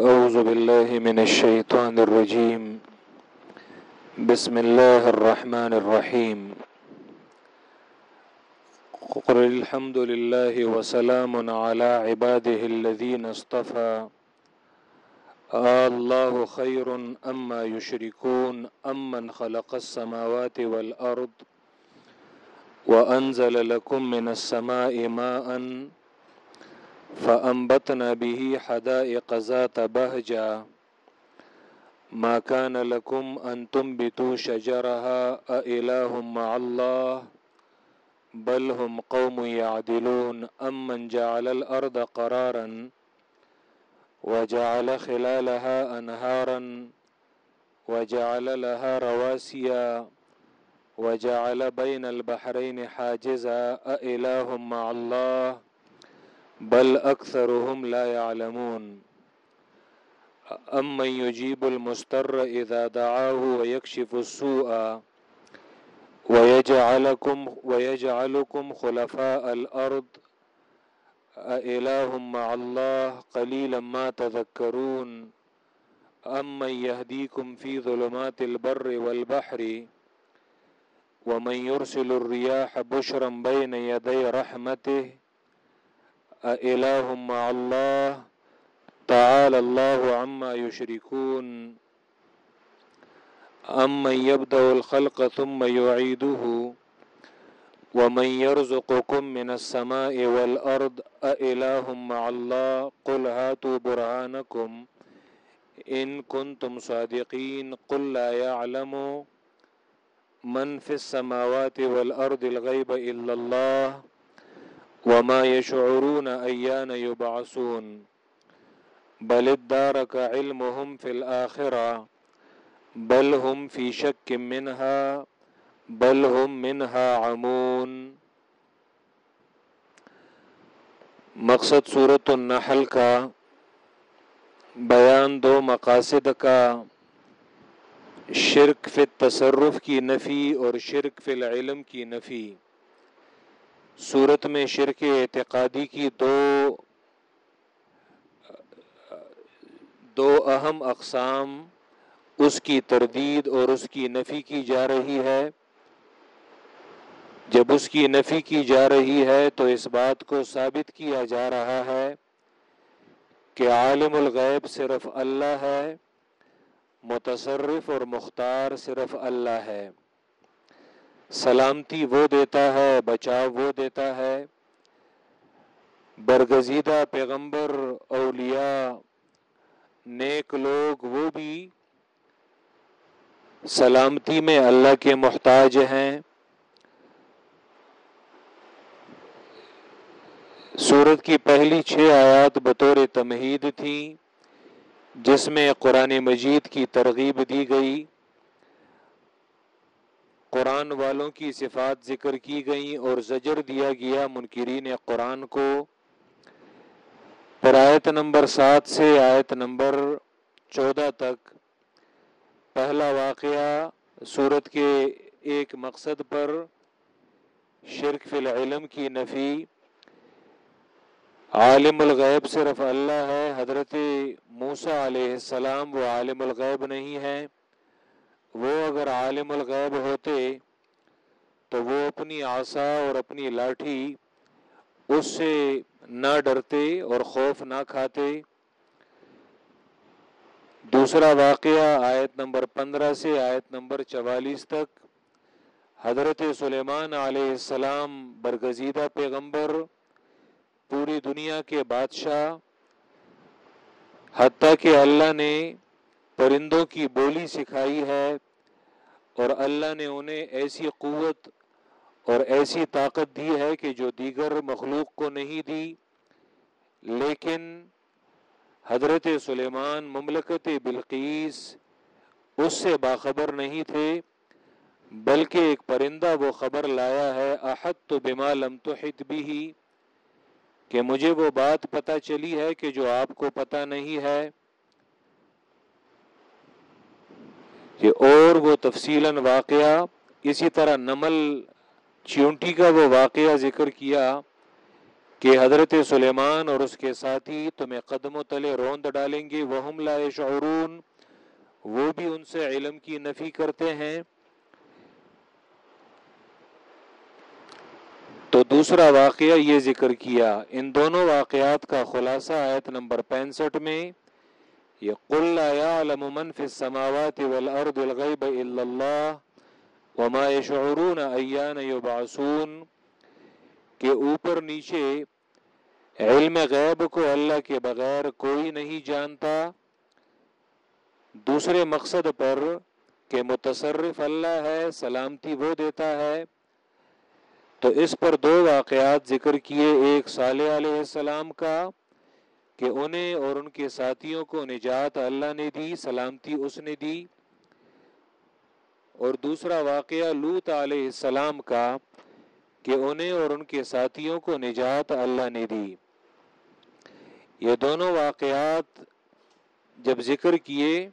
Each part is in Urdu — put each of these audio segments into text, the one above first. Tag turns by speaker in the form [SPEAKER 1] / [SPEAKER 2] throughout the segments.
[SPEAKER 1] أعوذ بالله من الشيطان الرجيم بسم الله الرحمن الرحيم قل الحمد لله وسلام على عباده الذين اصطفى الله خير أما يشركون أمن خلق السماوات والأرض وأنزل لكم من السماء ماءً فأنبتنا به حدائق ذات بهجا ما كان لكم أن تنبتوا شجرها أإله مع الله بل هم قوم يعدلون أمن جعل الأرض قرارا وجعل خلالها أنهارا وجعل لها رواسيا وجعل بين البحرين حاجزا أإله مع الله بل اکثرهم لا يعلمون اما يجيب المستر اذا دعاه ويكشف السوء ويجعلكم ويجعلكم خلفاء الارض الههم مع الله قليلا ما تذكرون اما يهديكم في ظلمات البر والبحر ومن يرسل الرياح بشرا بين يدي رحمته الہ مع اللہ تعالی اللہ عما یشركون ام يبدا الخلق ثم يعيده ومن يرزقكم من السماء والارض الاله مع الله قل هاتوا برهانكم ان كنتم صادقين قل لا يعلم من في السماوات والارض الغيب الا الله وما يشعرون أيان يبعثون بل ادارك علمهم في الآخرة بل هم في شك منها بل هم منها عمون مقصد صورت النحل کا بیان دو مقاصد کا شرک فی تصرف کی نفی اور شرک فی العلم کی نفی صورت میں شرک اعتقادی کی دو دو اہم اقسام اس کی تردید اور اس کی نفی کی جا رہی ہے جب اس کی نفی کی جا رہی ہے تو اس بات کو ثابت کیا جا رہا ہے کہ عالم الغیب صرف اللہ ہے متصرف اور مختار صرف اللہ ہے سلامتی وہ دیتا ہے بچاؤ وہ دیتا ہے برگزیدہ پیغمبر اولیاء نیک لوگ وہ بھی سلامتی میں اللہ کے محتاج ہیں سورت کی پہلی چھ آیات بطور تمہید تھیں جس میں قرآن مجید کی ترغیب دی گئی قرآن والوں کی صفات ذکر کی گئیں اور زجر دیا گیا منکرین قرآن کو پر آیت نمبر سات سے آیت نمبر چودہ تک پہلا واقعہ صورت کے ایک مقصد پر شرک فی العلم کی نفی عالم الغیب صرف اللہ ہے حضرت موسیٰ علیہ السلام وہ عالم الغیب نہیں ہیں وہ اگر عالم الغیب ہوتے تو وہ اپنی آسا اور اپنی لاٹھی اس سے نہ ڈرتے اور خوف نہ کھاتے دوسرا واقعہ آیت نمبر پندرہ سے آیت نمبر چوالیس تک حضرت سلیمان علیہ السلام برگزیدہ پیغمبر پوری دنیا کے بادشاہ حتیٰ کہ اللہ نے پرندوں کی بولی سکھائی ہے اور اللہ نے انہیں ایسی قوت اور ایسی طاقت دی ہے کہ جو دیگر مخلوق کو نہیں دی لیکن حضرت سلیمان مملکت بلقیس اس سے باخبر نہیں تھے بلکہ ایک پرندہ وہ خبر لایا ہے احد تو بما لم تحت بھی کہ مجھے وہ بات پتہ چلی ہے کہ جو آپ کو پتہ نہیں ہے کہ اور وہ تفصیل واقعہ اسی طرح نمل چیونٹی کا وہ واقعہ ذکر کیا کہ حضرت سلیمان اور اس کے ساتھی تمہیں قدم و تلے روند ڈالیں گے وہ لائے شعرون وہ بھی ان سے علم کی نفی کرتے ہیں تو دوسرا واقعہ یہ ذکر کیا ان دونوں واقعات کا خلاصہ آیت نمبر پینسٹھ میں یہ قل یعلم من فی السماوات والارض الغیب الا اللہ وما یشعرون ایان یبعثون کہ اوپر نیچے علم غیب کو اللہ کے بغیر کوئی نہیں جانتا دوسرے مقصد پر کہ متصرف اللہ ہے سلامتی وہ دیتا ہے تو اس پر دو واقعات ذکر کیے ایک صالح علیہ السلام کا کہ انہیں اور ان کے ساتھیوں کو نجات اللہ نے دی سلامتی اس نے دی اور دوسرا واقعہ لوت علیہ السلام کا کہ انہیں اور ان کے ساتھیوں کو نجات اللہ نے دی یہ دونوں واقعات جب ذکر کیے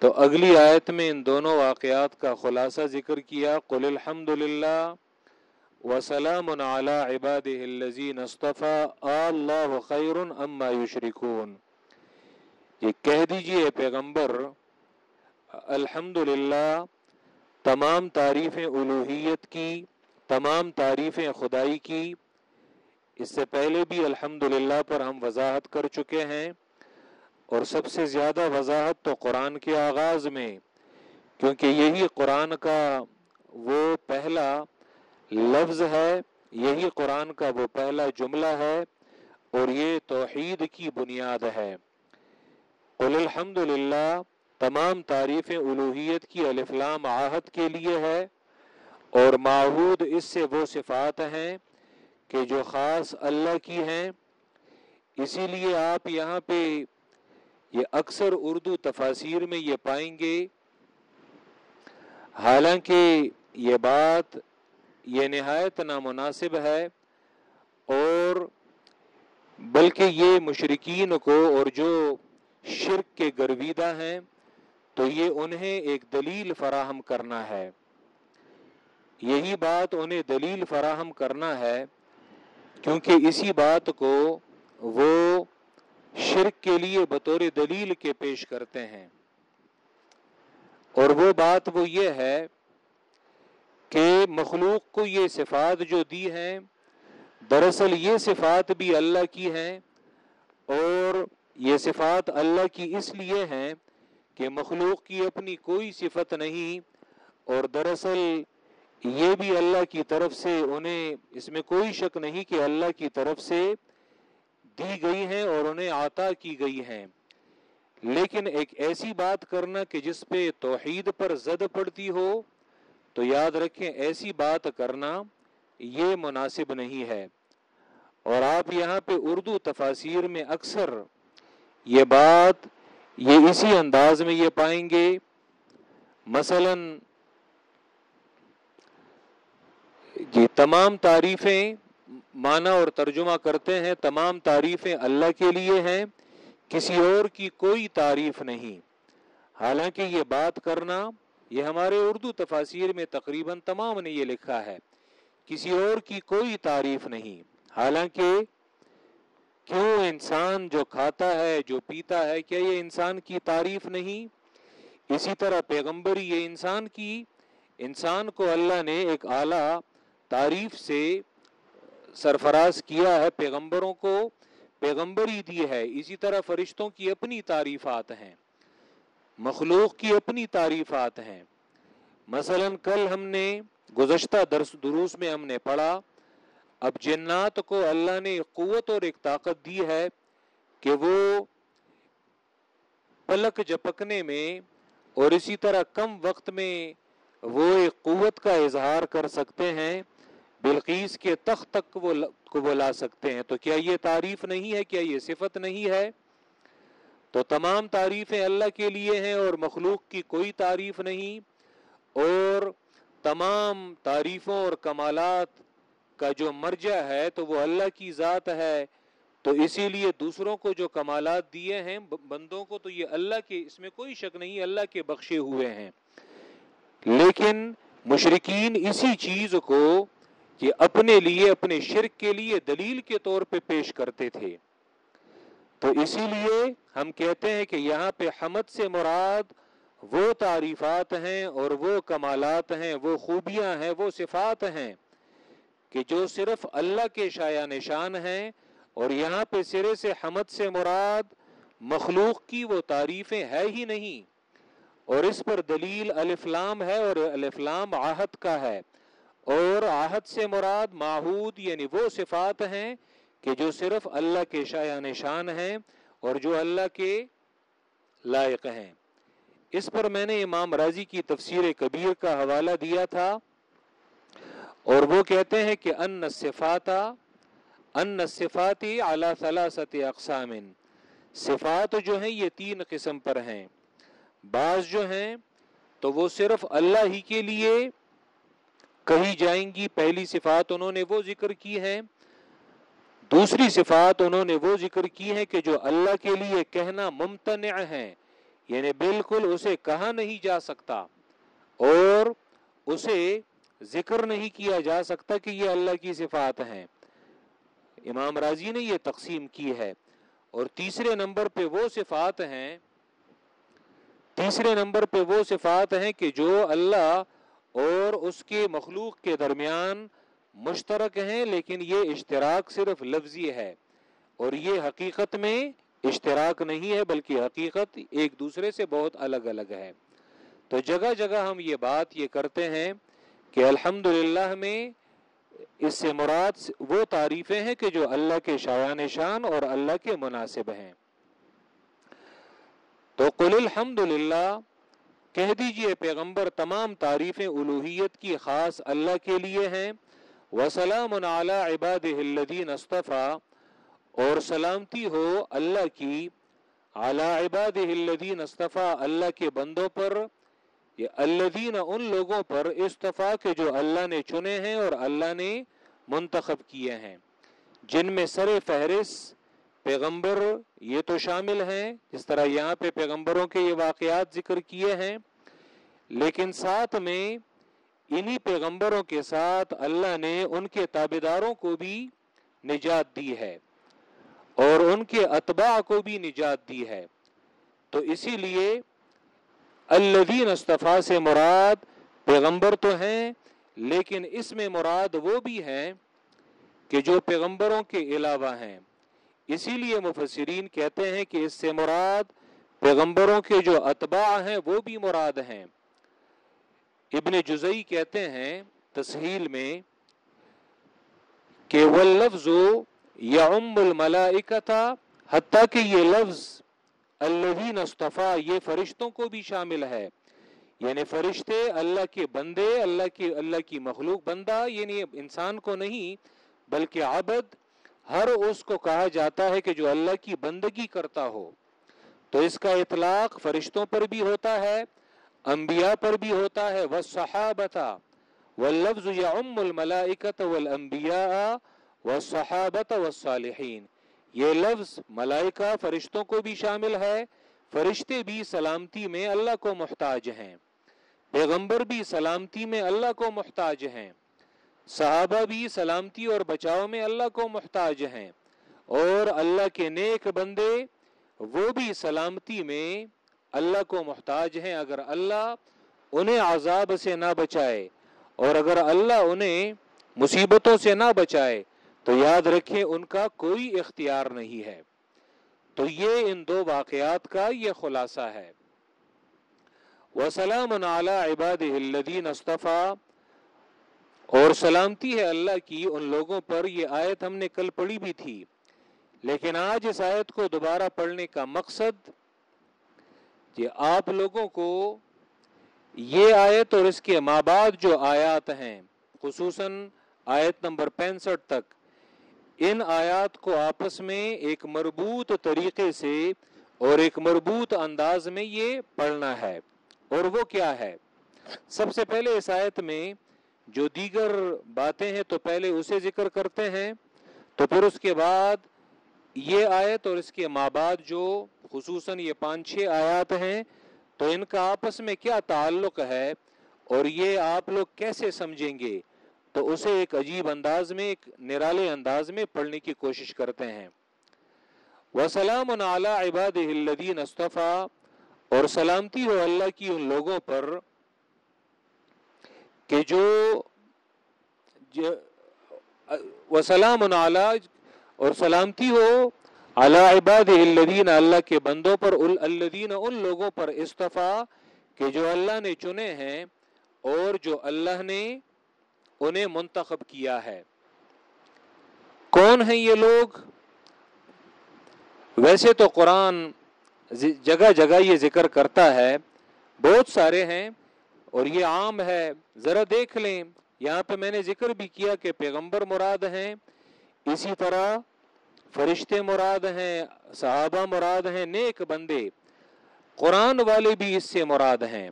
[SPEAKER 1] تو اگلی آیت میں ان دونوں واقعات کا خلاصہ ذکر کیا قل الحمد للہ وسلام على عباده الذين اصطفى الله خير اما يشركون یہ کہہ دیجئے پیغمبر الحمدللہ تمام تعریفیں الوحیت کی تمام تعریفیں خدائی کی اس سے پہلے بھی الحمد پر ہم وضاحت کر چکے ہیں اور سب سے زیادہ وضاحت تو قرآن کے آغاز میں کیونکہ یہی قرآن کا وہ پہلا لفظ ہے یہی قرآن کا وہ پہلا جملہ ہے اور یہ توحید کی بنیاد ہے قل الحمد تمام تعریف الوحیت کی الفلام آہد کے لیے ہے اور معہود اس سے وہ صفات ہیں کہ جو خاص اللہ کی ہیں اسی لیے آپ یہاں پہ یہ اکثر اردو تفاسیر میں یہ پائیں گے حالانکہ یہ بات یہ نہایت نامناسب ہے اور بلکہ یہ مشرقین کو اور جو شرک کے گرویدہ ہیں تو یہ انہیں ایک دلیل فراہم کرنا ہے یہی بات انہیں دلیل فراہم کرنا ہے کیونکہ اسی بات کو وہ شرک کے لیے بطور دلیل کے پیش کرتے ہیں اور وہ بات وہ یہ ہے کہ مخلوق کو یہ صفات جو دی ہیں دراصل یہ صفات بھی اللہ کی ہیں اور یہ صفات اللہ کی اس لیے ہیں کہ مخلوق کی اپنی کوئی صفت نہیں اور دراصل یہ بھی اللہ کی طرف سے انہیں اس میں کوئی شک نہیں کہ اللہ کی طرف سے دی گئی ہیں اور انہیں عطا کی گئی ہیں لیکن ایک ایسی بات کرنا کہ جس پہ توحید پر زد پڑتی ہو تو یاد رکھیں ایسی بات کرنا یہ مناسب نہیں ہے اور آپ یہاں پہ اردو تفاصیر میں اکثر یہ یہ یہ بات اسی انداز میں پائیں گے مثلا تمام تعریفیں معنی اور ترجمہ کرتے ہیں تمام تعریفیں اللہ کے لیے ہیں کسی اور کی کوئی تعریف نہیں حالانکہ یہ بات کرنا یہ ہمارے اردو تفاصیر میں تقریباً تمام نے یہ لکھا ہے کسی اور کی کوئی تعریف نہیں حالانکہ کیوں انسان جو کھاتا ہے جو پیتا ہے کیا یہ انسان کی تعریف نہیں اسی طرح پیغمبری یہ انسان کی انسان کو اللہ نے ایک اعلیٰ تعریف سے سرفراز کیا ہے پیغمبروں کو پیغمبری دی ہے اسی طرح فرشتوں کی اپنی تعریفات ہیں مخلوق کی اپنی تعریفات ہیں مثلا کل ہم نے گزشتہ درس دروس میں ہم نے پڑھا اب جنات کو اللہ نے ایک قوت اور ایک طاقت دی ہے کہ وہ پلک جپکنے میں اور اسی طرح کم وقت میں وہ ایک قوت کا اظہار کر سکتے ہیں بلقیس کے تخت تک وہ کو بلا سکتے ہیں تو کیا یہ تعریف نہیں ہے کیا یہ صفت نہیں ہے تو تمام تعریفیں اللہ کے لیے ہیں اور مخلوق کی کوئی تعریف نہیں اور تمام تعریفوں اور کمالات کا جو مرجع ہے تو وہ اللہ کی ذات ہے تو اسی لیے دوسروں کو جو کمالات دیے ہیں بندوں کو تو یہ اللہ کے اس میں کوئی شک نہیں اللہ کے بخشے ہوئے ہیں لیکن مشرقین اسی چیز کو یہ اپنے لیے اپنے شرک کے لیے دلیل کے طور پہ پیش کرتے تھے تو اسی لیے ہم کہتے ہیں کہ یہاں پہ حمد سے مراد وہ تعریفات ہیں اور وہ کمالات ہیں وہ خوبیاں ہیں وہ صفات ہیں کہ جو صرف اللہ کے شایہ نشان ہیں اور یہاں پہ سرے سے حمد سے مراد مخلوق کی وہ تعریفیں ہے ہی نہیں اور اس پر دلیل الفلام ہے اور الفلام آہت کا ہے اور آہت سے مراد معہود یعنی وہ صفات ہیں کہ جو صرف اللہ کے شاع نشان ہیں اور جو اللہ کے لائق ہیں اس پر میں نے امام راضی کی تفسیر کبیر کا حوالہ دیا تھا اور وہ کہتے ہیں کہ ان صفات جو ہیں یہ تین قسم پر ہیں بعض جو ہیں تو وہ صرف اللہ ہی کے لیے کہی جائیں گی پہلی صفات انہوں نے وہ ذکر کی ہے دوسری صفات انہوں نے وہ ذکر کی ہے کہ جو اللہ کے لیے کہنا ممتنع ہیں یعنی بالکل اسے کہا نہیں جا سکتا اور اسے ذکر نہیں کیا جا سکتا کہ یہ اللہ کی صفات ہیں امام راضی نے یہ تقسیم کی ہے اور تیسرے نمبر پہ وہ صفات ہیں تیسرے نمبر پہ وہ صفات ہیں کہ جو اللہ اور اس کے مخلوق کے درمیان مشترک ہیں لیکن یہ اشتراک صرف لفظی ہے اور یہ حقیقت میں اشتراک نہیں ہے بلکہ حقیقت ایک دوسرے سے بہت الگ الگ ہے تو جگہ جگہ ہم یہ بات یہ کرتے ہیں کہ الحمد میں اس سے مراد وہ تعریفیں ہیں کہ جو اللہ کے شایان شان اور اللہ کے مناسب ہیں تو قل الحمد کہہ دیجئے پیغمبر تمام تعریفیں الوحیت کی خاص اللہ کے لیے ہیں وسلام علی و اور سلامتی ہو اللہ اللہ کی کے بندوں پر یہ ان لوگوں پر استفا کے جو اللہ نے چنے ہیں اور اللہ نے منتخب کیے ہیں جن میں سر فہرست پیغمبر یہ تو شامل ہیں جس طرح یہاں پہ پیغمبروں کے یہ واقعات ذکر کیے ہیں لیکن ساتھ میں انہی پیغمبروں کے ساتھ اللہ نے ان کے تابے داروں کو بھی نجات دی ہے اور ان کے اتباع کو بھی نجات دی ہے تو اسی لیے الدین استفا سے مراد پیغمبر تو ہیں لیکن اس میں مراد وہ بھی ہیں کہ جو پیغمبروں کے علاوہ ہیں اسی لیے مفسرین کہتے ہیں کہ اس سے مراد پیغمبروں کے جو اتباع ہیں وہ بھی مراد ہیں ابن جزئی کہتے ہیں تسہیل میں کہ کہ وہ لفظ لفظ یا ام یہ یہ فرشتوں کو بھی شامل ہے یعنی فرشتے اللہ کے بندے اللہ کے اللہ کی مخلوق بندہ یعنی انسان کو نہیں بلکہ عبد ہر اس کو کہا جاتا ہے کہ جو اللہ کی بندگی کرتا ہو تو اس کا اطلاق فرشتوں پر بھی ہوتا ہے انبیاء پر بھی ہوتا ہے وہ صحابتہ و لفظ یا ام الملاکت والانبیاء والصحابت والصالحین یہ لفظ ملائکہ فرشتوں کو بھی شامل ہے فرشتے بھی سلامتی میں اللہ کو محتاج ہیں پیغمبر بھی سلامتی میں اللہ کو محتاج ہیں صحابہ بھی سلامتی اور بچاؤ میں اللہ کو محتاج ہیں اور اللہ کے نیک بندے وہ بھی سلامتی میں اللہ کو محتاج ہیں اگر اللہ انہیں عذاب سے نہ بچائے اور اگر اللہ انہیں مصیبتوں سے نہ بچائے تو یاد رکھیں ان کا کوئی اختیار نہیں ہے تو یہ ان دو واقعات کا یہ خلاصہ ہے وسلام عباد الدین اصطفیٰ اور سلامتی ہے اللہ کی ان لوگوں پر یہ آیت ہم نے کل پڑھی بھی تھی لیکن آج اس آیت کو دوبارہ پڑھنے کا مقصد کہ آپ لوگوں کو یہ آیت اور اس کے ماں بعد جو آیات ہیں خصوصاً آیت نمبر پینسٹھ تک ان آیات کو آپس میں ایک مربوط طریقے سے اور ایک مربوط انداز میں یہ پڑھنا ہے اور وہ کیا ہے سب سے پہلے اس آیت میں جو دیگر باتیں ہیں تو پہلے اسے ذکر کرتے ہیں تو پھر اس کے بعد یہ آیت اور اس کے ماں بعد جو خصوصاً یہ پانچ چھ آیات ہیں تو ان کا آپس میں کیا تعلق ہے اور یہ آپ لوگ کیسے سمجھیں گے تو اسے ایک عجیب انداز میں ایک نرالے انداز میں پڑھنے کی کوشش کرتے ہیں وسلام اعلیٰ عباد الدین استفا اور سلامتی ہو اللہ کی ان لوگوں پر کہ جو وسلام اعلیٰ اور سلامتی ہو اللہ عباد اللہ اللہ کے بندوں پر الدین ان لوگوں پر استفا کہ جو اللہ نے چنے ہیں اور جو اللہ نے انہیں منتخب کیا ہے کون ہیں یہ لوگ ویسے تو قرآن جگہ جگہ یہ ذکر کرتا ہے بہت سارے ہیں اور یہ عام ہے ذرا دیکھ لیں یہاں پہ میں نے ذکر بھی کیا کہ پیغمبر مراد ہیں اسی طرح فرشتے مراد ہیں صحابہ مراد ہیں نیک بندے قرآن والے بھی اس سے مراد ہیں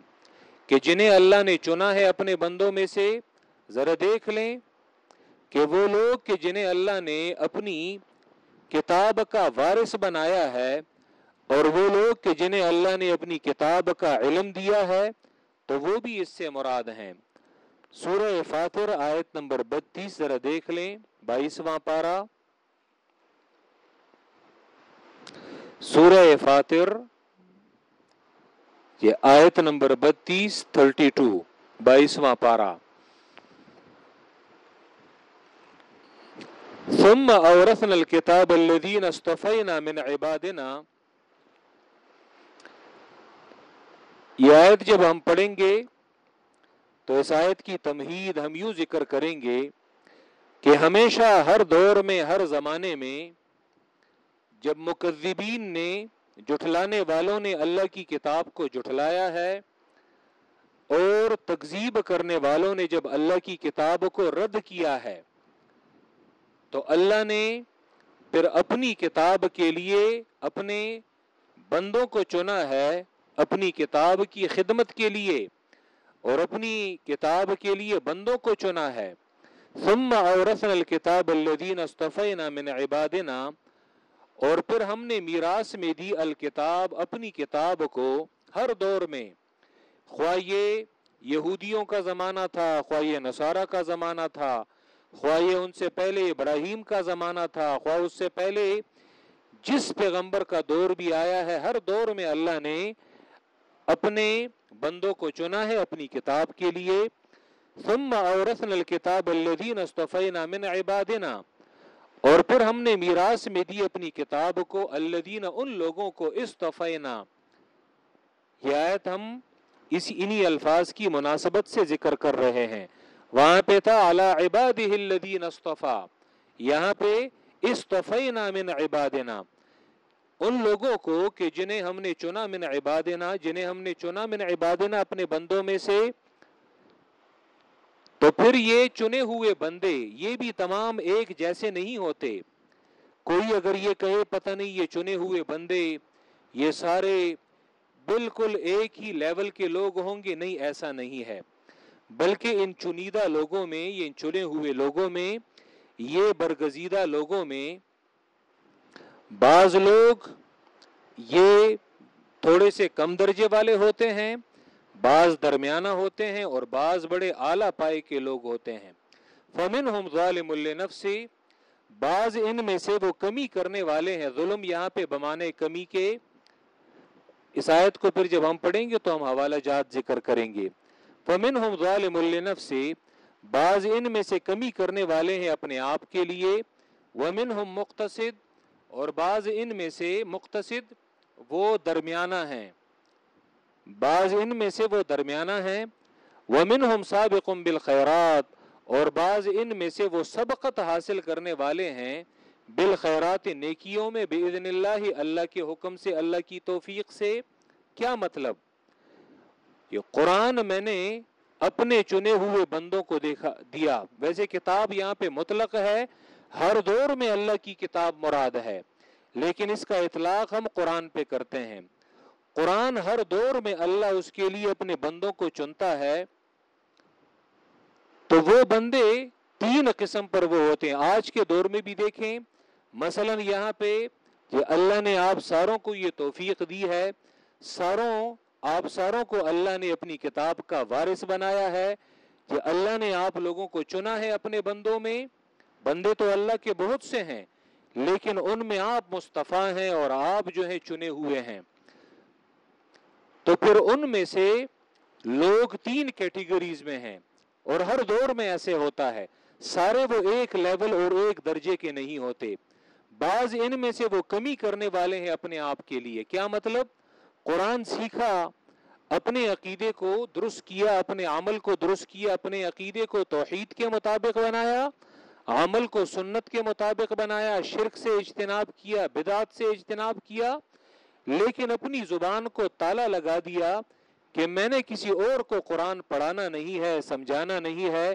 [SPEAKER 1] کہ جنہیں اللہ نے چنا ہے اپنے بندوں میں سے ذرا دیکھ لیں کہ وہ لوگ کہ جنہیں اللہ نے اپنی کتاب کا وارث بنایا ہے اور وہ لوگ کہ جنہیں اللہ نے اپنی کتاب کا علم دیا ہے تو وہ بھی اس سے مراد ہیں سورہ فاتر آیت نمبر بتیس ذرا دیکھ لیں بائیسواں پارہ سورہ فاتر یہ آیت نمبر بتیس تھرٹی ٹو بائیسواں ثم اورثنا الكتاب الذين استفينا من عبادنا یہ آیت جب ہم پڑھیں گے تو اس آیت کی تمہید ہم یوں ذکر کریں گے کہ ہمیشہ ہر دور میں ہر زمانے میں جب مکذبین نے جٹلانے والوں نے اللہ کی کتاب کو جٹھلایا ہے اور تقزیب کرنے والوں نے جب اللہ کی کتاب کو رد کیا ہے تو اللہ نے پھر اپنی کتاب کے لیے اپنے بندوں کو چنا ہے اپنی کتاب کی خدمت کے لیے اور اپنی کتاب کے لیے بندوں کو چنا ہے ثم اورثنا الكتاب الذين اصطفينا من عبادنا اور پھر ہم نے میراث میں دی الکتاب اپنی کتاب کو ہر دور میں خواہ یہودیوں کا زمانہ تھا خواہ نصارہ کا زمانہ تھا خواہ ان سے پہلے ابراہیم کا زمانہ تھا خواہ اس سے پہلے جس پیغمبر کا دور بھی آیا ہے ہر دور میں اللہ نے اپنے بندوں کو چنا ہے اپنی کتاب کے لیے ثم الکتاب رسن استفینا من عبادنا اور پھر ہم نے میراث میں دی اپنی کتاب کو الدین ان لوگوں کو استفینا یہ آیت ہم اسی انہی الفاظ کی مناسبت سے ذکر کر رہے ہیں وہاں پہ تھا اعلی عباد الدین استفا یہاں پہ استفینا من عبادنا ان لوگوں کو کہ جنہیں ہم نے چنا من عبادنا جنہیں ہم نے چنا من عبادنا اپنے بندوں میں سے تو پھر یہ چنے ہوئے بندے یہ بھی تمام ایک جیسے نہیں ہوتے کوئی اگر یہ کہے پتہ نہیں یہ چنے ہوئے بندے یہ سارے بالکل ایک ہی لیول کے لوگ ہوں گے نہیں ایسا نہیں ہے بلکہ ان چنیدہ لوگوں میں یہ ان چنے ہوئے لوگوں میں یہ برگزیدہ لوگوں میں بعض لوگ یہ تھوڑے سے کم درجے والے ہوتے ہیں بعض درمیانہ ہوتے ہیں اور بعض بڑے اعلیٰ پائے کے لوگ ہوتے ہیں فمن ہم ظالم النفسی بعض ان میں سے وہ کمی کرنے والے ہیں ظلم یہاں پہ بمانے کمی کے اس آیت کو پھر جب ہم پڑھیں گے تو ہم حوالہ جات ذکر کریں گے فمن ہم ظالم النفسی بعض ان میں سے کمی کرنے والے ہیں اپنے آپ کے لیے ومن ہم مقتصد اور بعض ان میں سے مختصد وہ درمیانہ ہیں بعض ان میں سے وہ درمیانہ ہیں ومن ہم سابق بالخیرات اور بعض ان میں سے وہ سبقت حاصل کرنے والے ہیں بالخیرات نیکیوں میں بےعدن اللہ اللہ کے حکم سے اللہ کی توفیق سے کیا مطلب یہ قرآن میں نے اپنے چنے ہوئے بندوں کو دیکھا دیا ویسے کتاب یہاں پہ مطلق ہے ہر دور میں اللہ کی کتاب مراد ہے لیکن اس کا اطلاق ہم قرآن پہ کرتے ہیں قرآن ہر دور میں اللہ اس کے لیے اپنے بندوں کو چنتا ہے تو وہ بندے تین قسم پر وہ ہوتے ہیں آج کے دور میں بھی دیکھیں مثلا یہاں پہ کہ اللہ نے آپ ساروں کو یہ توفیق دی ہے ساروں آپ ساروں کو اللہ نے اپنی کتاب کا وارث بنایا ہے کہ اللہ نے آپ لوگوں کو چنا ہے اپنے بندوں میں بندے تو اللہ کے بہت سے ہیں لیکن ان میں آپ مصطفیٰ ہیں اور آپ جو ہیں چنے ہوئے ہیں تو پھر ان میں سے لوگ تین کیٹیگریز میں ہیں اور ہر دور میں ایسے ہوتا ہے سارے وہ ایک لیول اور ایک درجے کے نہیں ہوتے بعض ان میں سے وہ کمی کرنے والے ہیں اپنے آپ کے لیے کیا مطلب قرآن سیکھا اپنے عقیدے کو درست کیا اپنے عمل کو درست کیا اپنے عقیدے کو توحید کے مطابق بنایا عمل کو سنت کے مطابق بنایا شرک سے اجتناب کیا بدعت سے اجتناب کیا لیکن اپنی زبان کو تالا لگا دیا کہ میں نے کسی اور کو قرآن پڑھانا نہیں ہے سمجھانا نہیں ہے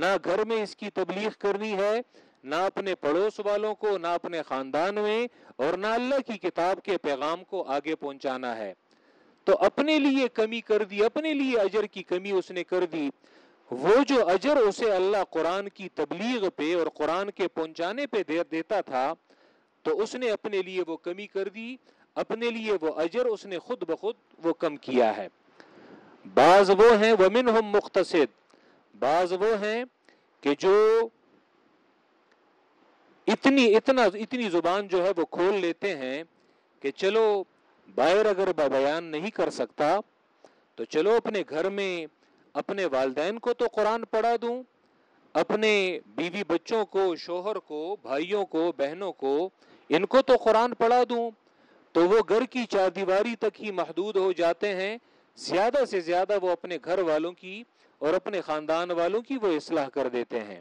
[SPEAKER 1] نہ گھر میں اس کی تبلیغ کرنی ہے نہ اپنے پڑوس والوں کو نہ اپنے خاندان میں اور نہ اللہ کی کتاب کے پیغام کو آگے پہنچانا ہے تو اپنے لیے کمی کر دی اپنے لیے اجر کی کمی اس نے کر دی وہ جو اجر اسے اللہ قرآن کی تبلیغ پہ اور قرآن کے پہنچانے پہ دیتا تھا تو اس نے اپنے لیے وہ کمی کر دی اپنے لیے وہ اجر اس نے خود بخود وہ کم کیا ہے بعض وہ ہیں وہ ہم مختصد بعض ہیں کہ جو اتنی اتنی اتنا زبان جو ہے وہ کھول لیتے ہیں کہ چلو باہر اگر بیان نہیں کر سکتا تو چلو اپنے گھر میں اپنے والدین کو تو قرآن پڑھا دوں اپنے بیوی بچوں کو شوہر کو بھائیوں کو بہنوں کو ان کو تو قرآن پڑھا دوں تو وہ گھر کی چار دیواری تک ہی محدود ہو جاتے ہیں زیادہ سے زیادہ وہ اپنے گھر والوں کی اور اپنے خاندان والوں کی وہ اصلاح کر دیتے ہیں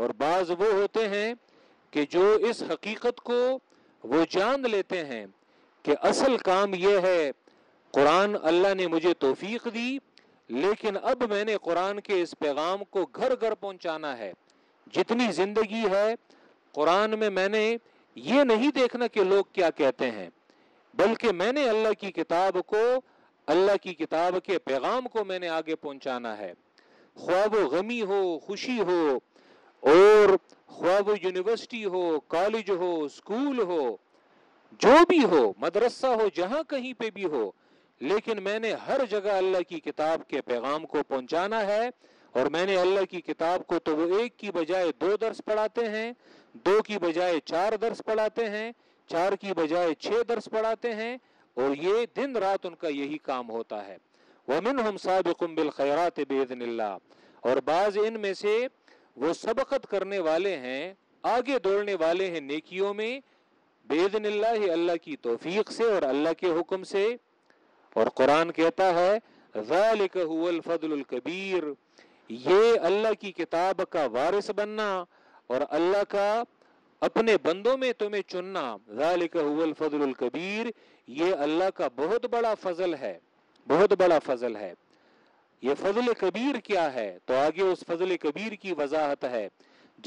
[SPEAKER 1] اور بعض وہ ہوتے ہیں کہ جو اس حقیقت کو وہ جان لیتے ہیں کہ اصل کام یہ ہے قرآن اللہ نے مجھے توفیق دی لیکن اب میں نے قرآن کے اس پیغام کو گھر گھر پہنچانا ہے جتنی زندگی ہے قرآن میں میں نے یہ نہیں دیکھنا کہ لوگ کیا کہتے ہیں بلکہ میں نے اللہ کی کتاب کو اللہ کی کتاب کے پیغام کو میں نے آگے پہنچانا ہے خواب و غمی ہو خوشی ہو اور خواب و یونیورسٹی ہو کالج ہو اسکول ہو جو بھی ہو مدرسہ ہو جہاں کہیں پہ بھی ہو لیکن میں نے ہر جگہ اللہ کی کتاب کے پیغام کو پہنچانا ہے اور میں نے اللہ کی کتاب کو تو وہ ایک کی بجائے دو درس پڑھاتے ہیں دو کی بجائے چار درس پڑھاتے ہیں چار کی بجائے چھ درس پڑھاتے ہیں اور یہ دن رات ان کا یہی کام ہوتا ہے ومن ہم ساب کمبل خیرات اللہ اور بعض ان میں سے وہ سبقت کرنے والے ہیں آگے دوڑنے والے ہیں نیکیوں میں بےدن اللہ اللہ کی توفیق سے اور اللہ کے حکم سے اور قرآن کہتا ہے ذالک هو الفضل الكبیر یہ اللہ کی کتاب کا وارث بننا اور اللہ کا اپنے بندوں میں تمہیں چننا ذالک هو الفضل الكبیر یہ اللہ کا بہت بڑا فضل ہے بہت بڑا فضل ہے یہ فضل کبیر کیا ہے تو آگے اس فضل کبیر کی وضاحت ہے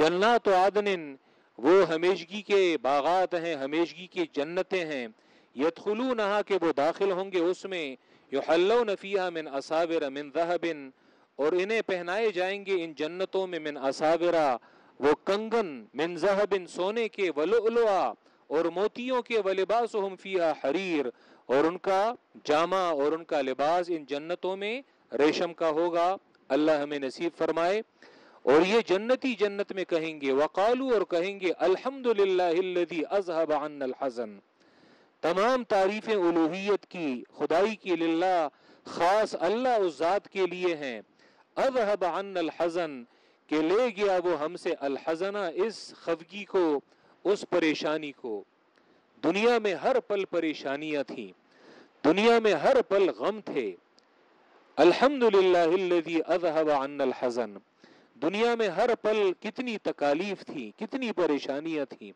[SPEAKER 1] جنات و عدن وہ ہمیشگی کے باغات ہیں ہمیشگی کی جنتیں ہیں یدخلونہا کہ وہ داخل ہوں گے اس میں یحلون فیہا من اصابر من ذہب اور انہیں پہنائے جائیں گے ان جنتوں میں من اصابرہ وہ کنگن من ذہبن سونے کے ولوا اور موتیوں کے ولباس ہم فیح حریر اور ان کا جامع اور ان کا لباس ان جنتوں میں ریشم کا ہوگا اللہ ہمیں نصیب فرمائے اور یہ جنتی جنت میں کہیں گے وقالو اور کہیں گے الحمد للہ اظہب عن الحزن تمام تعریفیں الوحیت کی خدائی کی للہ خاص اللہ اس ذات کے لیے ہیں اذہب عن الحزن کہ لے گیا وہ ہم سے الحزنا اس خفگی کو اس پریشانی کو دنیا میں ہر پل پریشانیاں تھیں دنیا میں ہر پل غم تھے عن الحزن دنیا میں ہر پل کتنی تکالیف تھی کتنی پریشانیاں تھیں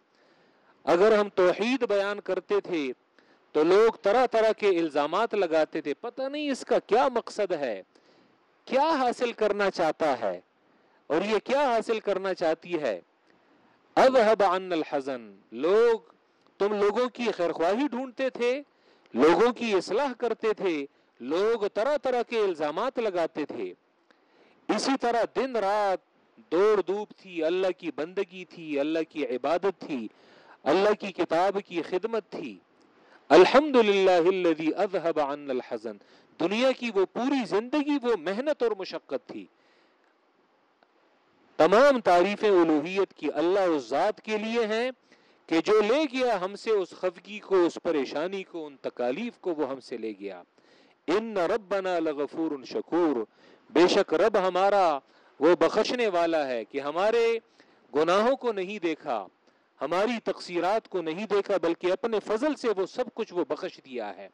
[SPEAKER 1] اگر ہم توحید بیان کرتے تھے تو لوگ طرح طرح کے الزامات لگاتے تھے پتہ نہیں اس کا کیا مقصد ہے کیا حاصل کرنا چاہتا ہے اور یہ کیا حاصل کرنا چاہتی ہے اب عن الحزن لوگ تم لوگوں کی خیرخواہی ڈھونڈتے تھے لوگوں کی اصلاح کرتے تھے لوگ طرح طرح کے الزامات لگاتے تھے اسی طرح دن رات دوڑ دوب تھی اللہ کی بندگی تھی اللہ کی عبادت تھی اللہ کی کتاب کی خدمت تھی الحمد للہ اذهب عن الحزن دنیا کی وہ پوری زندگی وہ محنت اور مشقت تھی تمام تعریفیں الوحیت کی اللہ اس ذات کے لیے ہیں کہ جو لے گیا ہم سے اس خفگی کو اس پریشانی کو ان تکالیف کو وہ ہم سے لے گیا ان ربنا لغفور شکور بے شک رب ہمارا وہ بخشنے والا ہے کہ ہمارے گناہوں کو نہیں دیکھا ہماری تقصیرات کو نہیں دیکھا بلکہ اپنے فضل سے وہ سب کچھ وہ بخش دیا ہے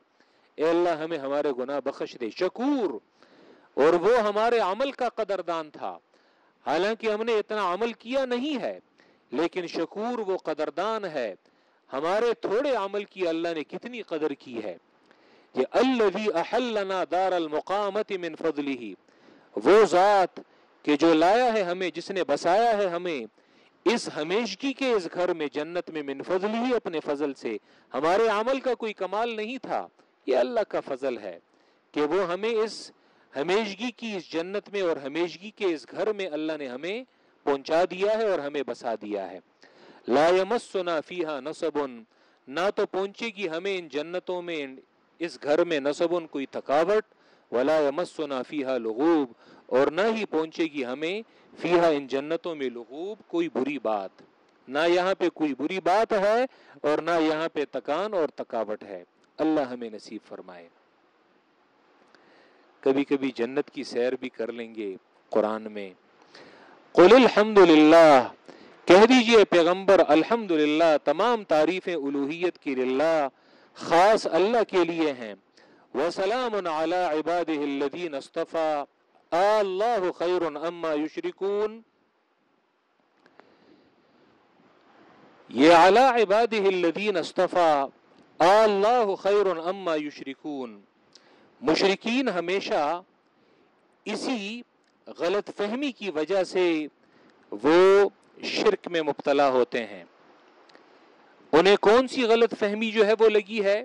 [SPEAKER 1] اے اللہ ہمیں ہمارے گناہ بخش دے شکور اور وہ ہمارے عمل کا قدردان تھا حالانکہ ہم نے اتنا عمل کیا نہیں ہے لیکن شکور وہ قدردان ہے ہمارے تھوڑے عمل کی اللہ نے کتنی قدر کی ہے یہ اللہ احلنا دار المقامت من فضله وہ ذات کہ جو لایا ہے ہمیں جس نے بسایا ہے ہمیں اس ہمیشگی کے اس گھر میں جنت میں من فضل ہی اپنے فضل سے ہمارے عمل کا کوئی کمال نہیں تھا یہ اللہ کا فضل ہے کہ وہ ہمیں اس ہمیشگی کی اس جنت میں اور ہمیشگی کے اس گھر میں اللہ نے ہمیں پہنچا دیا ہے اور ہمیں بسا دیا ہے لا یمسنا فیہا نصب نہ تو پہنچے گی ہمیں ان جنتوں میں اس گھر میں نصب کوئی تھکاوٹ ولا یمسنا فیہا لغوب اور نہ ہی پہنچے گی ہمیں فیہا ان جنتوں میں لغوب کوئی بری بات نہ یہاں پہ کوئی بری بات ہے اور نہ یہاں پہ تکان اور تھکاوٹ ہے اللہ ہمیں نصیب فرمائے کبھی کبھی جنت کی سیر بھی کر لیں گے قرآن میں قل الحمد للہ کہہ دیجئے پیغمبر الحمد تمام تعریف الوحیت کی للہ خاص اللہ کے لیے ہیں وسلام علی عباد الدین اصطفیٰ اللہ خیر اما یشرکون یہ علی عباد الدین اصطفیٰ اللہ خیر اما یشرکون مشرقین ہمیشہ اسی غلط فہمی کی وجہ سے وہ شرک میں مبتلا ہوتے ہیں انہیں کون سی غلط فہمی جو ہے وہ لگی ہے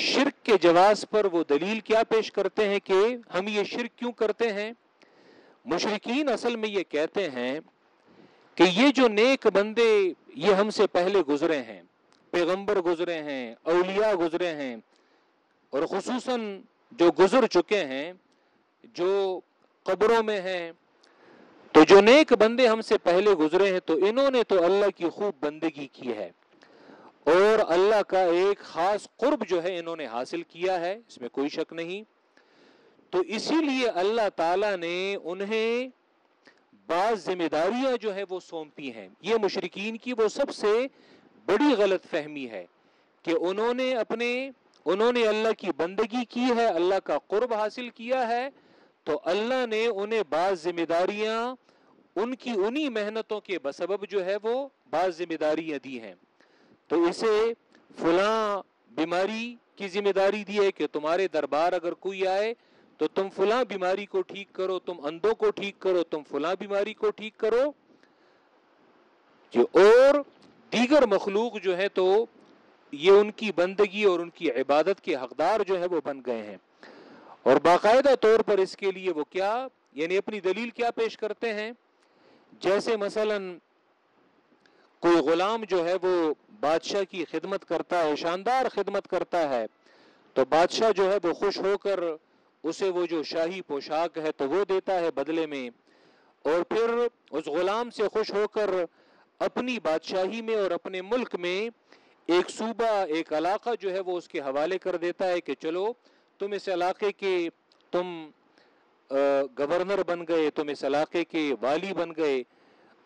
[SPEAKER 1] شرک کے جواز پر وہ دلیل کیا پیش کرتے ہیں کہ ہم یہ شرک کیوں کرتے ہیں مشرقین اصل میں یہ کہتے ہیں کہ یہ جو نیک بندے یہ ہم سے پہلے گزرے ہیں پیغمبر گزرے ہیں اولیاء گزرے ہیں اور خصوصاً جو گزر چکے ہیں جو قبروں میں ہیں تو جو نیک بندے ہم سے پہلے گزرے ہیں تو انہوں نے تو اللہ کی خوب بندگی کی ہے اور اللہ کا ایک خاص قرب جو ہے انہوں نے حاصل کیا ہے اس میں کوئی شک نہیں تو اسی لیے اللہ تعالی نے انہیں بعض ذمہ داریاں جو ہے وہ سونپی ہیں یہ مشرقین کی وہ سب سے بڑی غلط فہمی ہے کہ انہوں نے اپنے انہوں نے اللہ کی بندگی کی ہے اللہ کا قرب حاصل کیا ہے تو اللہ نے انہیں بعض ذمہ داریاں داریاں ان کی کی انہی محنتوں کے بسبب جو ہے وہ بعض ذمہ ذمہ دی ہیں تو اسے فلاں بیماری داری دی ہے کہ تمہارے دربار اگر کوئی آئے تو تم فلاں بیماری کو ٹھیک کرو تم اندھوں کو ٹھیک کرو تم فلاں بیماری کو ٹھیک کرو اور دیگر مخلوق جو ہے تو یہ ان کی بندگی اور ان کی عبادت کے حقدار جو ہے وہ بن گئے ہیں اور باقاعدہ طور پر اس کے لیے وہ کیا یعنی اپنی دلیل کیا پیش کرتے ہیں جیسے مثلا کوئی غلام جو ہے وہ بادشاہ کی خدمت کرتا ہے شاندار خدمت کرتا ہے تو بادشاہ جو ہے وہ خوش ہو کر اسے وہ جو شاہی پوشاک ہے تو وہ دیتا ہے بدلے میں اور پھر اس غلام سے خوش ہو کر اپنی بادشاہی میں اور اپنے ملک میں ایک صوبہ ایک علاقہ جو ہے وہ اس کے حوالے کر دیتا ہے کہ چلو تم اس علاقے کے تم تم گورنر بن بن گئے گئے اس اس علاقے علاقے کے کے کے والی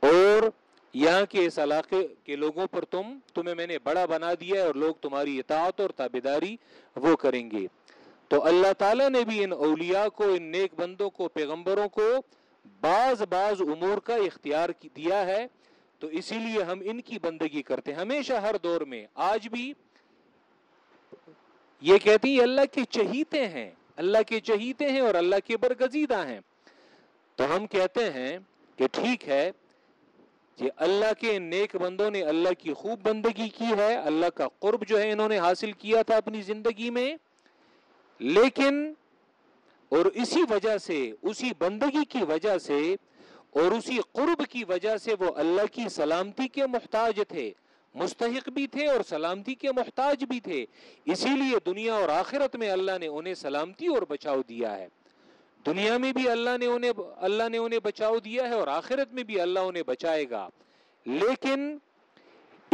[SPEAKER 1] اور یہاں لوگوں پر تم تمہیں میں نے بڑا بنا دیا ہے اور لوگ تمہاری اطاعت اور تابیداری وہ کریں گے تو اللہ تعالیٰ نے بھی ان اولیاء کو ان نیک بندوں کو پیغمبروں کو بعض بعض امور کا اختیار دیا ہے تو اسی لیے ہم ان کی بندگی کرتے ہیں ہمیشہ ہر دور میں آج بھی یہ کہتی ہے اللہ کے چہیتے ہیں اللہ کے چہیتے ہیں اور اللہ کے برگزیدہ ہیں تو ہم کہتے ہیں کہ ٹھیک ہے یہ اللہ کے نیک بندوں نے اللہ کی خوب بندگی کی ہے اللہ کا قرب جو ہے انہوں نے حاصل کیا تھا اپنی زندگی میں لیکن اور اسی وجہ سے اسی بندگی کی وجہ سے اور اسی قرب کی وجہ سے وہ اللہ کی سلامتی کے محتاج تھے مستحق بھی تھے اور سلامتی کے محتاج بھی تھے اسی لیے دنیا اور آخرت میں اللہ نے انہیں سلامتی اور بچاؤ دیا ہے دنیا میں بھی اللہ اللہ نے نے انہیں انہیں بچاؤ دیا ہے اور آخرت میں بھی اللہ انہیں بچائے گا لیکن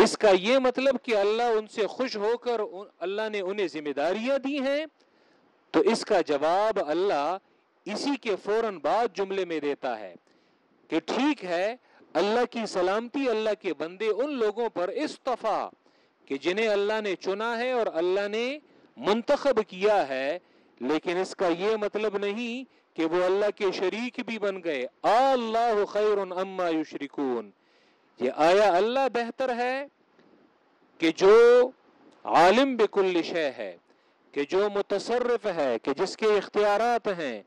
[SPEAKER 1] اس کا یہ مطلب کہ اللہ ان سے خوش ہو کر اللہ نے انہیں ذمہ داریاں دی ہیں تو اس کا جواب اللہ اسی کے فوراً بعد جملے میں دیتا ہے کہ ٹھیک ہے اللہ کی سلامتی اللہ کے بندے ان لوگوں پر استفا کہ جنہیں اللہ نے چنا ہے اور اللہ نے منتخب کیا ہے لیکن اس کا یہ مطلب نہیں کہ وہ اللہ کے شریک بھی بن گئے اللہ خیر اما یہ آیا اللہ بہتر ہے کہ جو عالم بکل شے ہے کہ جو متصرف ہے کہ جس کے اختیارات ہیں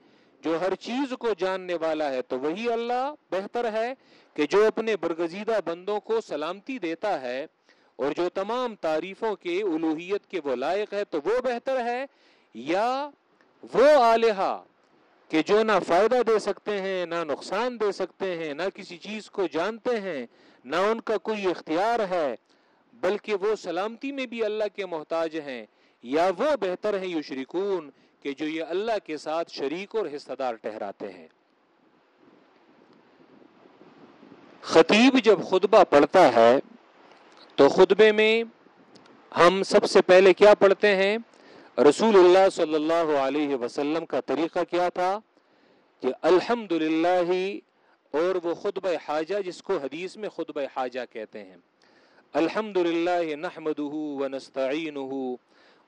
[SPEAKER 1] جو ہر چیز کو جاننے والا ہے تو وہی اللہ بہتر ہے کہ جو اپنے برگزیدہ بندوں کو سلامتی دیتا ہے اور جو تمام تعریفوں کے الوحیت کے وہ لائق ہے تو وہ بہتر ہے یا وہ آلیہ کہ جو نہ فائدہ دے سکتے ہیں نہ نقصان دے سکتے ہیں نہ کسی چیز کو جانتے ہیں نہ ان کا کوئی اختیار ہے بلکہ وہ سلامتی میں بھی اللہ کے محتاج ہیں یا وہ بہتر ہیں یو شریکون کہ جو یہ اللہ کے ساتھ شریک اور حصہ دار ٹہراتے ہیں خطیب جب خطبہ پڑھتا ہے تو خطبے میں ہم سب سے پہلے کیا پڑھتے ہیں رسول اللہ صلی اللہ علیہ وسلم کا طریقہ کیا تھا کہ الحمد اور وہ خطبہ حاجہ جس کو حدیث میں خطبہ حاجہ کہتے ہیں الحمد للہ نحمد ہُو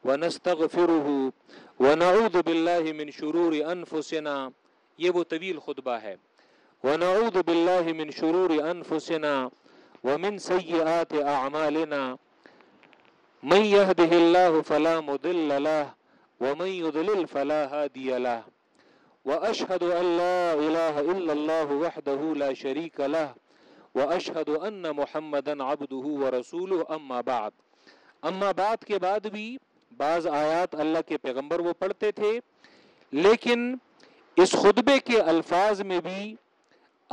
[SPEAKER 1] ونستغفره ونعوذ بالله من شرور انفسنا یہ وہ طویل خطبہ ہے ونعوذ بالله من شرور انفسنا ومن سيئات اعمالنا من يهده الله فلا مضل له ومن يضلل فلا هادي له واشهد ان لا اله الا الله وحده لا شريك له واشهد ان محمدا عبده ورسوله اما بعد اما بعد کے بعد بھی بعض آیات اللہ کے پیغمبر وہ پڑھتے تھے لیکن اس خطبے کے الفاظ میں بھی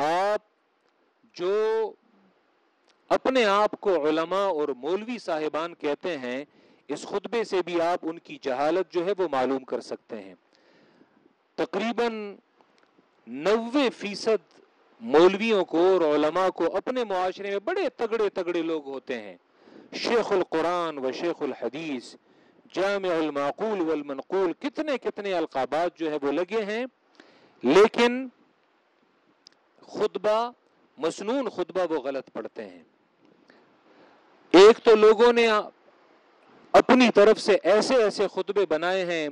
[SPEAKER 1] آپ جو اپنے آپ کو علماء اور مولوی صاحبان کہتے ہیں اس خطبے سے بھی آپ ان کی جہالت جو ہے وہ معلوم کر سکتے ہیں تقریباً نوے فیصد مولویوں کو اور علماء کو اپنے معاشرے میں بڑے تگڑے تگڑے لوگ ہوتے ہیں شیخ القرآن و شیخ الحدیث جامع المعقول والمنقول کتنے کتنے القابات جو ہے وہ لگے ہیں لیکن خطبہ مسنون خطبہ وہ غلط پڑھتے ہیں ایک تو لوگوں نے اپنی طرف سے ایسے ایسے خطبے بنائے ہیں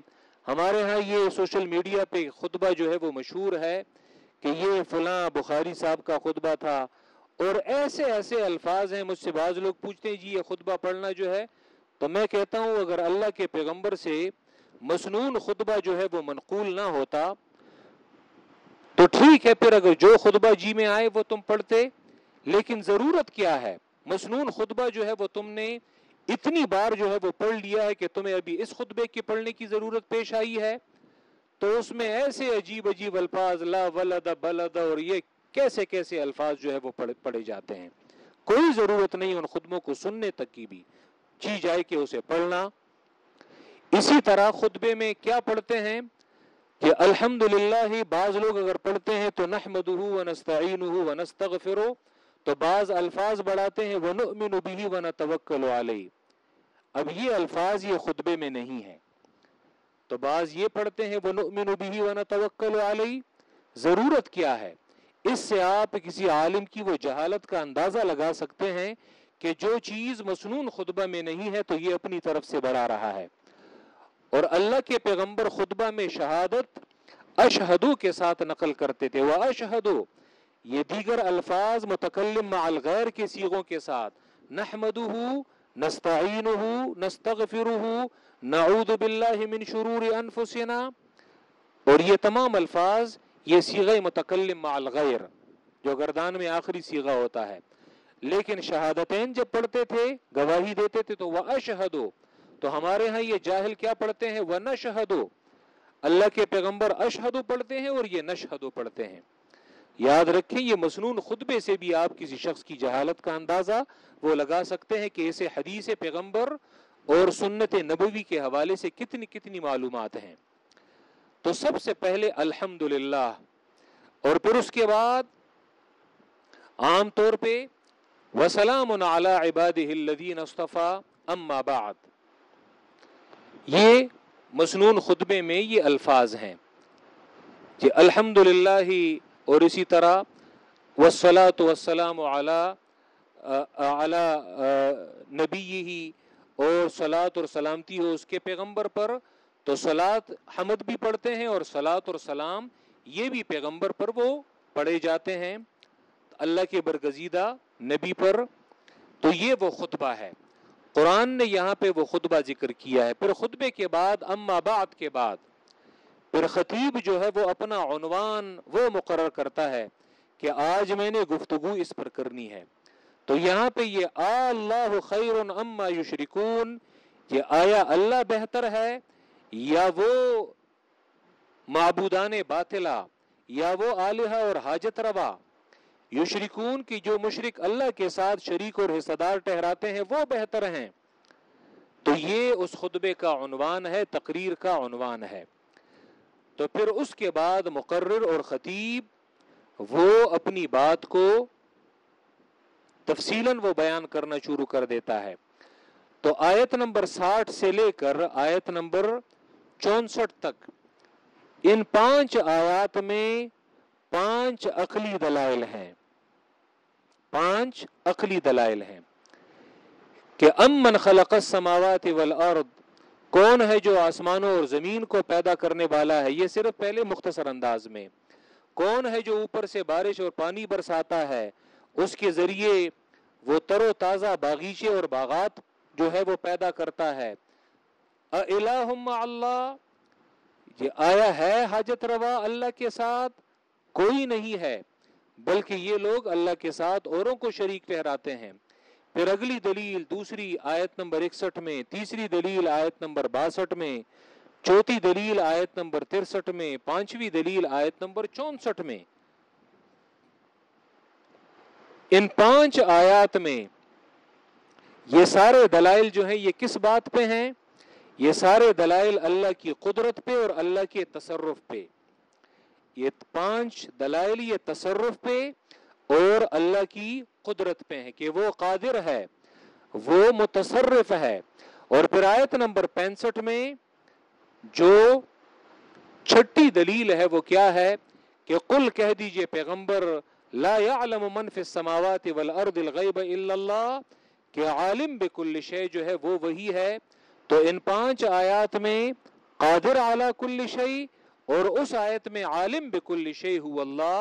[SPEAKER 1] ہمارے ہاں یہ سوشل میڈیا پہ خطبہ جو ہے وہ مشہور ہے کہ یہ فلاں بخاری صاحب کا خطبہ تھا اور ایسے ایسے الفاظ ہیں مجھ سے بعض لوگ پوچھتے ہیں جی یہ خطبہ پڑھنا جو ہے تو میں کہتا ہوں اگر اللہ کے پیغمبر سے مسنون خطبہ جو ہے وہ منقول نہ ہوتا تو ٹھیک ہے پھر اگر جو خطبہ جی میں آئے وہ تم پڑھتے لیکن ضرورت کیا ہے مسنون خطبہ جو ہے وہ تم نے اتنی بار جو ہے وہ پڑھ لیا ہے کہ تمہیں ابھی اس خطبے کے پڑھنے کی ضرورت پیش آئی ہے تو اس میں ایسے عجیب عجیب الفاظ لا ولد بلد اور یہ کیسے کیسے الفاظ جو ہے وہ پڑھے جاتے ہیں کوئی ضرورت نہیں ان خطبوں کو سننے تک کی بھی جی جائے کہ اسے پڑھنا اسی طرح خطبے میں کیا پڑھتے ہیں کہ الحمد للہ بعض لوگ اگر پڑھتے ہیں تو نحمد و نستعین و نستغفرو تو بعض الفاظ بڑھاتے ہیں ونؤمن به ونتوکل علیہ اب یہ الفاظ یہ خطبے میں نہیں ہیں تو بعض یہ پڑھتے ہیں ونؤمن به ونتوکل علیہ ضرورت کیا ہے اس سے آپ کسی عالم کی وہ جہالت کا اندازہ لگا سکتے ہیں کہ جو چیز مسنون خطبہ میں نہیں ہے تو یہ اپنی طرف سے بڑھا رہا ہے اور اللہ کے پیغمبر خطبہ میں شہادت اشہدو کے ساتھ نقل کرتے تھے وہ اشہدو یہ دیگر الفاظ متکلم مع الغیر کے سیغوں کے ساتھ باللہ من شرور انفسنا اور یہ تمام الفاظ یہ متکلم مع الغیر جو گردان میں آخری سیغہ ہوتا ہے لیکن شہادتین جب پڑھتے تھے گواہی دیتے تھے تو وہ اشہدو تو ہمارے ہاں یہ جاہل کیا پڑھتے ہیں وہ نشہدو اللہ کے پیغمبر اشہدو پڑھتے ہیں اور یہ نشہدو پڑھتے ہیں یاد رکھیں یہ خطبے سے بھی آپ کسی شخص کی جہالت کا اندازہ وہ لگا سکتے ہیں کہ اسے حدیث پیغمبر اور سنت نبوی کے حوالے سے کتنی کتنی معلومات ہیں تو سب سے پہلے الحمد اور پھر اس کے بعد عام طور پہ وسلام عباده اصطفى اما بعد یہ مسنون خطبے میں یہ الفاظ ہیں الحمد للہ اور اسی طرح اعلیٰ نبی ہی اور سلاۃ اور سلامتی ہو اس کے پیغمبر پر تو سلاد حمد بھی پڑھتے ہیں اور سلاۃ اور سلام یہ بھی پیغمبر پر وہ پڑھے جاتے ہیں اللہ کے برگزیدہ نبی پر تو یہ وہ خطبہ ہے قرآن نے یہاں پہ وہ خطبہ ذکر کیا ہے پھر خطبے کے بعد اما بعد کے بعد پھر خطیب جو ہے وہ اپنا عنوان وہ مقرر کرتا ہے کہ آج میں نے گفتگو اس پر کرنی ہے تو یہاں پہ یہ آ اللہ خیر اما یشرکون یہ آیا اللہ بہتر ہے یا وہ معبودان باطلا یا وہ آلیہ اور حاجت روا یشرکون کی جو مشرک اللہ کے ساتھ شریک اور حصہ دار ٹہراتے ہیں وہ بہتر ہیں تو یہ اس خطبے کا عنوان ہے تقریر کا عنوان ہے تو پھر اس کے بعد مقرر اور خطیب وہ اپنی بات کو تفصیل وہ بیان کرنا شروع کر دیتا ہے تو آیت نمبر ساٹھ سے لے کر آیت نمبر چونسٹھ تک ان پانچ آیات میں پانچ عقلی دلائل ہیں پانچ عقلی دلائل ہیں کہ ام من خلق السماوات والارض کون ہے جو آسمانوں اور زمین کو پیدا کرنے والا ہے یہ صرف پہلے مختصر انداز میں کون ہے جو اوپر سے بارش اور پانی برساتا ہے اس کے ذریعے وہ تر و تازہ باغیچے اور باغات جو ہے وہ پیدا کرتا ہے اللہ یہ آیا ہے حاجت روا اللہ کے ساتھ کوئی نہیں ہے بلکہ یہ لوگ اللہ کے ساتھ اوروں کو شریک ٹھہراتے ہیں پھر اگلی دلیل دوسری آیت نمبر اکسٹھ میں تیسری دلیل آیت نمبر باسٹھ میں چوتھی دلیل آیت نمبر ترسٹھ میں پانچویں دلیل آیت نمبر چونسٹھ میں ان پانچ آیات میں یہ سارے دلائل جو ہیں یہ کس بات پہ ہیں یہ سارے دلائل اللہ کی قدرت پہ اور اللہ کے تصرف پہ یہ پانچ دلائل یہ تصرف پہ اور اللہ کی قدرت پہ ہیں کہ وہ قادر ہے وہ متصرف ہے اور پھر آیت نمبر پینسٹھ میں جو چھٹی دلیل ہے وہ کیا ہے کہ قل کہہ دیجئے پیغمبر لا يعلم من فی السماوات والارض الغیب الا اللہ کہ عالم بکل شئی جو ہے وہ وہی ہے تو ان پانچ آیات میں قادر علی کل شئی اور اس آیت میں عالم بکل شی ہو اللہ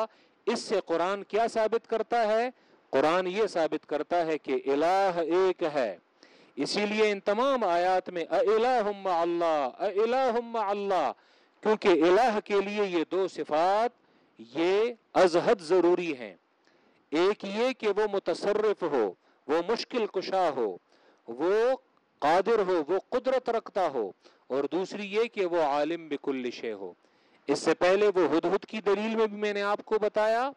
[SPEAKER 1] اس سے قرآن کیا ثابت کرتا ہے قرآن یہ ثابت کرتا ہے کہ الہ ایک ہے اسی لیے ان تمام آیات میں الہم اللہ الہم اللہ کیونکہ الہ کے لیے یہ دو صفات یہ ازہد ضروری ہیں ایک یہ کہ وہ متصرف ہو وہ مشکل کشا ہو وہ قادر ہو وہ قدرت رکھتا ہو اور دوسری یہ کہ وہ عالم بکل شے ہو اس سے پہلے وہ ہدہد کی دلیل میں بھی میں نے آپ کو بتایا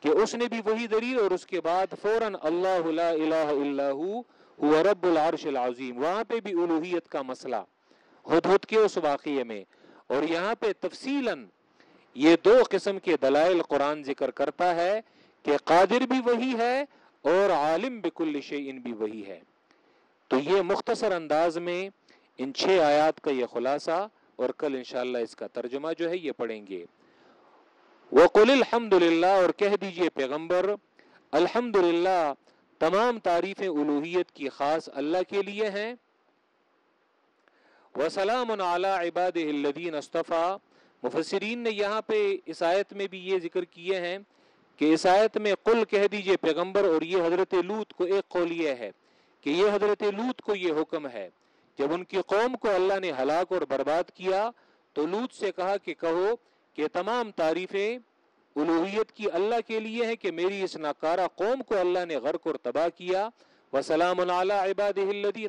[SPEAKER 1] کہ اس نے بھی وہی دلیل اور اس کے بعد فوراً اللہ لا الہ الا ہو ہوا رب العرش العظیم وہاں پہ بھی الوحیت کا مسئلہ ہدہد کے اس واقعے میں اور یہاں پہ تفصیلاً یہ دو قسم کے دلائل قرآن ذکر کرتا ہے کہ قادر بھی وہی ہے اور عالم بکل شعین بھی وہی ہے تو یہ مختصر انداز میں ان چھ آیات کا یہ خلاصہ اور کل انشاءاللہ اس کا ترجمہ جو ہے یہ پڑھیں گے وقل الحمد للہ اور کہہ دیجئے پیغمبر الحمد تمام تعریف الوحیت کی خاص اللہ کے لیے ہیں وسلام علی عباد الدین اصطفیٰ مفسرین نے یہاں پہ اس آیت میں بھی یہ ذکر کیے ہیں کہ اس آیت میں قل کہہ دیجئے پیغمبر اور یہ حضرت لوت کو ایک قولیہ ہے کہ یہ حضرت لوت کو یہ حکم ہے جب ان کی قوم کو اللہ نے ہلاک اور برباد کیا تو لوت سے کہا کہ کہو کہ تمام تعریفیں الوحیت کی اللہ کے لیے ہے کہ میری اس ناکارہ قوم کو اللہ نے غرق اور تباہ کیا وسلام عباد العلہ اعبادی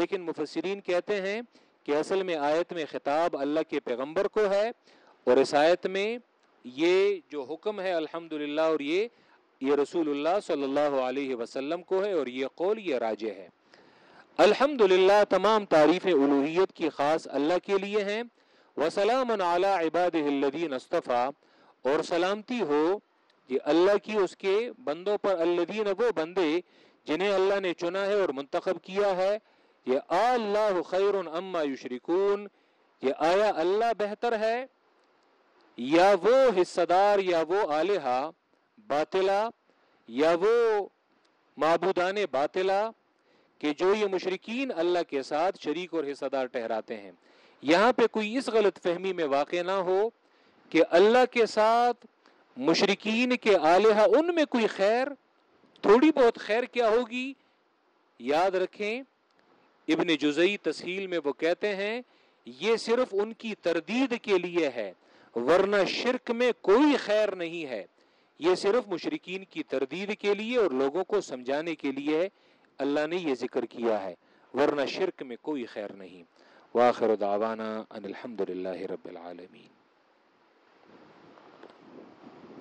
[SPEAKER 1] لیکن مفسرین کہتے ہیں کہ اصل میں آیت میں خطاب اللہ کے پیغمبر کو ہے اور اس آیت میں یہ جو حکم ہے الحمد اور یہ یہ رسول اللہ صلی اللہ علیہ وسلم کو ہے اور یہ قول یہ راجے ہے الحمد للہ تمام تعریف الوحیت کی خاص اللہ کے لیے ہیں وسلام علی اعلیٰ عباد اصطفیٰ اور سلامتی ہو یہ اللہ کی اس کے بندوں پر الدین وہ بندے جنہیں اللہ نے چنا ہے اور منتخب کیا ہے یہ اللہ خیر اما یشرکون یہ آیا اللہ بہتر ہے یا وہ حصہ دار یا وہ آلح باطلا یا وہ مابودان باطلا کہ جو یہ مشرقین اللہ کے ساتھ شریک اور حصہ دار ٹہراتے ہیں یہاں پہ کوئی اس غلط فہمی میں واقع نہ ہو کہ اللہ کے ساتھ مشرقین کے آلیہ ان میں کوئی خیر تھوڑی بہت خیر کیا ہوگی یاد رکھیں ابن جزئی تسہیل میں وہ کہتے ہیں یہ صرف ان کی تردید کے لیے ہے ورنہ شرک میں کوئی خیر نہیں ہے یہ صرف مشرقین کی تردید کے لیے اور لوگوں کو سمجھانے کے لیے ہے اللہ نے یہ ذکر کیا ہے ورنہ شرک میں کوئی خیر نہیں واخر ان الحمد رب العالمین